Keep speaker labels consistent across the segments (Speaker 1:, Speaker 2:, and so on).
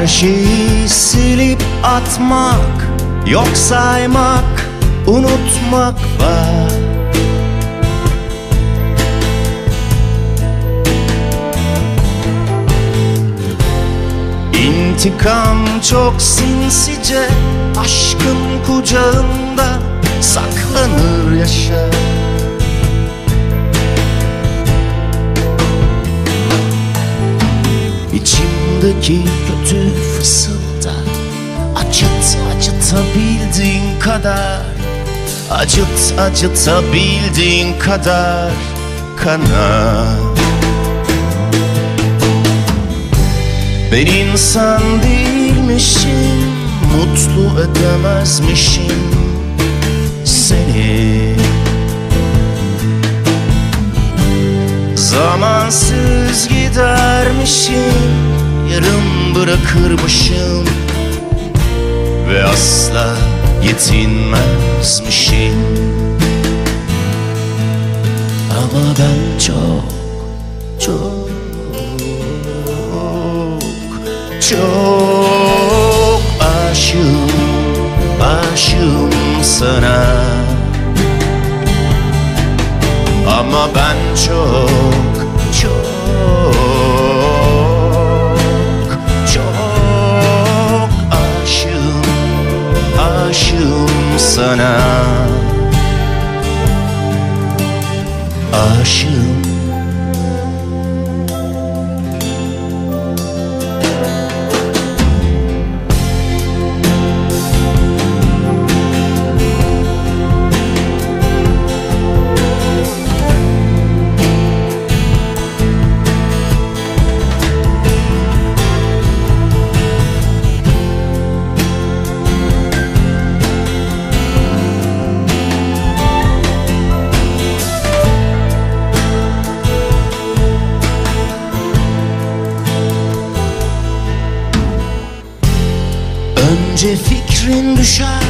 Speaker 1: Her şeyi silip atmak Yok saymak, unutmak var. İntikam çok sinsice Aşkın kucağında saklanır yaşar İçimdeki kötü fısılda Acıt acıtabildiğin kadar Acıt acıtabildiğin kadar kanar Ben insan değilmişim Mutlu edemezmişim Seni. Zamansız gidermişim Yarım bırakırmışım. Ve asla yetinmezmişim. Ama ben çok çok çok aşığım, aşığım sana. Ama ben çok, aşığım Önce fikrin düşer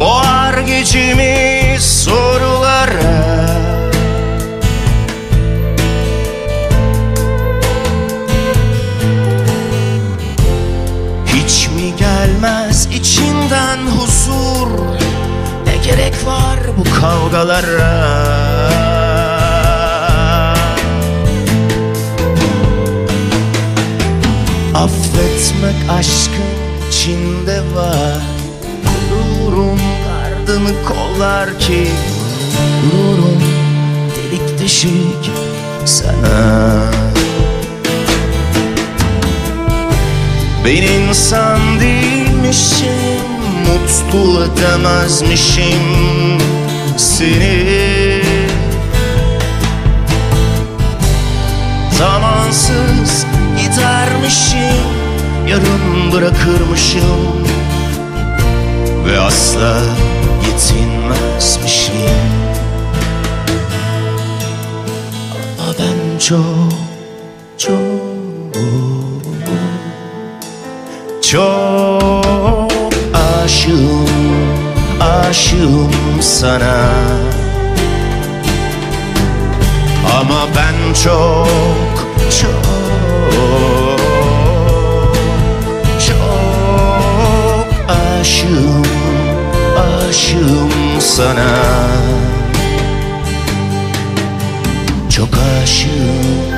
Speaker 1: Boğar gecemi sorulara. Hiç mi gelmez içinden huzur? Ne gerek var bu kavgalara? Affetmek aşkın içinde var. Gururum gardını kollar ki Gururum delik deşik sana. Ben insan değilmişim Mutlu edemezmişim seni. Zamansız gidermişim Yarım bırakırmışım. Ve asla yetinmezmişim. Ama ben çok çok çok aşığım aşığım sana. Ama ben çok çok sana. Çok aşığım.